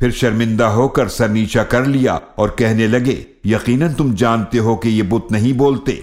پھر شرمندہ ہو کر سر نیچا کر لیا اور کہنے لگے، یقیناً تم جانتے ہو کہ یہ بت نہیں بولتے۔